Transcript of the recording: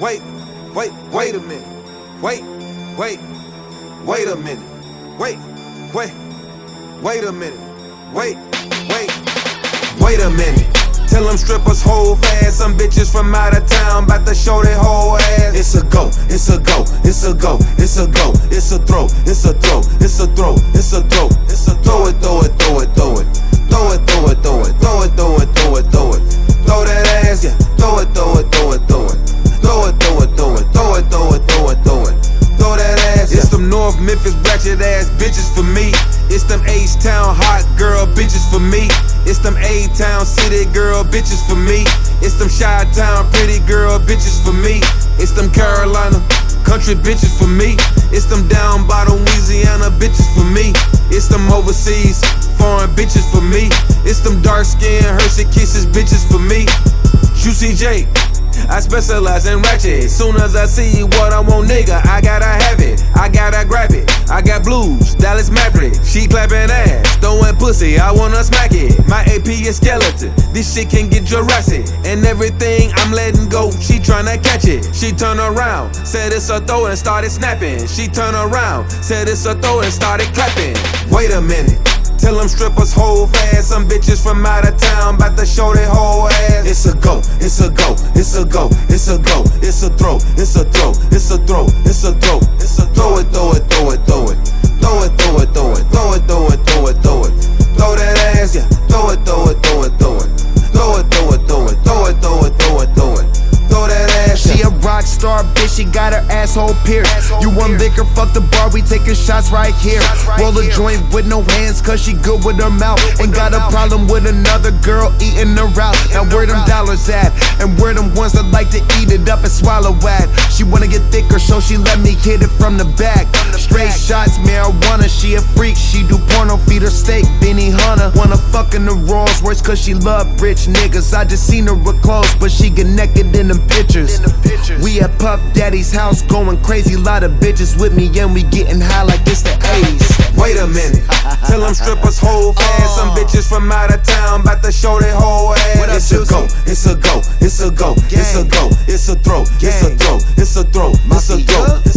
wait, wait, wait a minute. Wait, wait, wait a minute. Wait, wait, wait a minute. Wait, wait, wait a minute. Tell them strippers hold fast. Some bitches from out of town bout to show their whole ass. It's a go, it's a go, it's a go, it's a go, it's a throw, it's a throw, it's a throw, it's a throw, it's a throw Memphis ratchet ass bitches for me. It's them H Town hot girl bitches for me. It's them A Town city girl bitches for me. It's them Chi Town pretty girl bitches for me. It's them Carolina country bitches for me. It's them down bottom Louisiana bitches for me. It's them overseas foreign bitches for me. It's them dark skin Hershey kisses bitches for me. Juicy J. I specialize in ratchet. Soon as I see what I want, nigga, I gotta have it. I gotta clapping ass, throwing pussy. I wanna smack it. My AP is skeleton. This shit can get Jurassic. And everything I'm letting go, she tryna catch it. She turn around, said it's a throw and started snapping. She turn around, said it's a throw and started clapping. Wait a minute. Tell them strippers hold fast. Some bitches from out of town bout to show their whole ass. It's a go, it's a go, it's a go, it's a go, it's a throw, it's a throw, it's a throw, it's a throw, it's a throw it, throw it, throw star bitch, she got her asshole pierced. You want liquor, fuck the bar, we taking shots right here. Roll a joint with no hands, cause she good with her mouth. Ain't got a problem with another girl eating her out. Now where them dollars at? And where them ones that like to eat it up and swallow at? She wanna get thicker, so she let me hit it from the back. Straight shots, marijuana, she a freak. She do porno, feed her steak, Benihana. Wanna fuck in the Rolls Royce, cause she love rich niggas. I just seen her with clothes, but she get naked in them pictures. We at Puff Daddy's house going crazy, lot of bitches with me, and we getting high like it's the 80s. Wait a minute. Tell them strippers hold fast. Some bitches from out of town bout to show their whole ass. It's a go, it's a go, it's a go, it's a go, it's a throw, it's a throw, it's a throw, it's a throw.